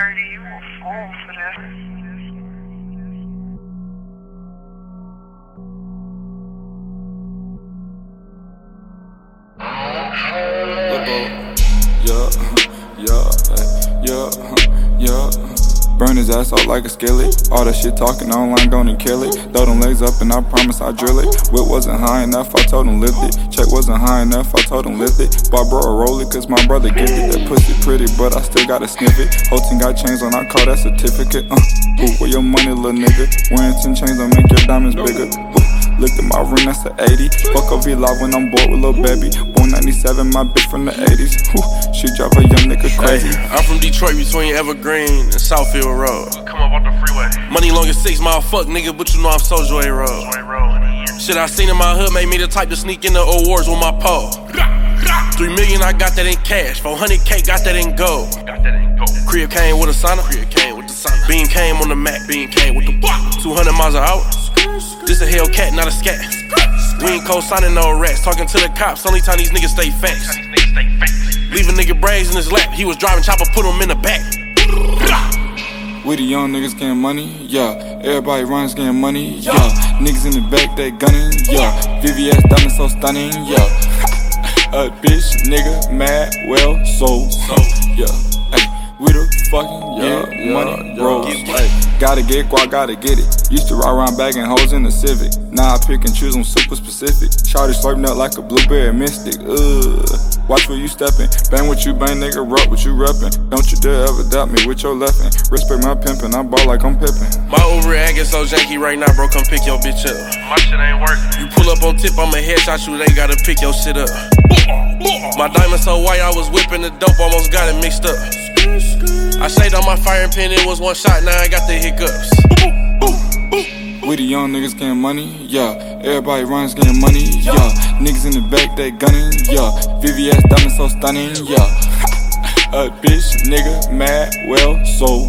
Ernie, you a fool for this. Yeah, yeah, yeah, yeah. Burn his ass out like a skillet. All that shit talking online, don't kill it. Throw them legs up and I promise I drill it. Whip wasn't high enough, I told him lift it. Check wasn't high enough, I told him lift it. Bought bro a roller cause my brother gifted. That pussy pretty, but I still gotta sniff it. Whole got chains on, I call that certificate. Uh, ooh, where your money, little nigga? Wearing 10 chains, don't make your diamonds bigger. Ooh. Look at my ring, that's an 80. Fuck a V live when I'm bored with Lil Baby. Born 97, my bitch from the 80s. Whew, she drive a young nigga crazy. Hey, I'm from Detroit between Evergreen and Southfield Road. Come up off the freeway. Money long as six mile, fuck nigga, but you know I'm Soulja Road. Joy Road. Shit I seen in my hood made me the type to sneak in the awards with my pole. Three million, I got that in cash. 400k, got that in gold. Got that in go. Crib came with a sauna. Crib came with the sauna. Beam came on the Mac. Beam came with the block. 200 miles an hour. This a Hellcat, not a scat. We ain't co-signing no rats. Talking to the cops. Only time these niggas stay facts. Leave a nigga braids in his lap. He was driving chopper, put him in the back. We the young niggas getting money, yeah. Everybody runs getting money, yeah. Niggas in the back, they gunning, yeah. VVS diamond so stunning, yeah. A bitch, nigga, mad, well, so, yeah. Ay, we the fucking, yeah, money bros. Ay, gotta get guap, gotta get it. Used to ride around bagging hoes in the Civic. Now I pick and choose, I'm super specific. Shawty slurping up like a blueberry mystic, ugh. Watch where you steppin'. Bang what you bang, nigga, rap what you reppin'. Don't you dare ever doubt me with your leffin'. Respect my pimpin', I ball like I'm pippin'. My overreact is so janky right now, bro. Come pick your bitch up. My shit ain't working. You pull up on tip, I'm a headshot you. They gotta pick your shit up. My diamond so white, I was whipping the dope, almost got it mixed up. I shaved on my firing pin, it was one shot, now I got the hiccups. We the young niggas getting money, yeah. Everybody runs getting money, yeah. Niggas in the back, they gunning, yeah. VVS diamond so stunning, yeah. A bitch, nigga, mad, well, so,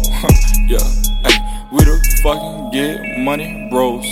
yeah. Ay, we the fucking get money bros.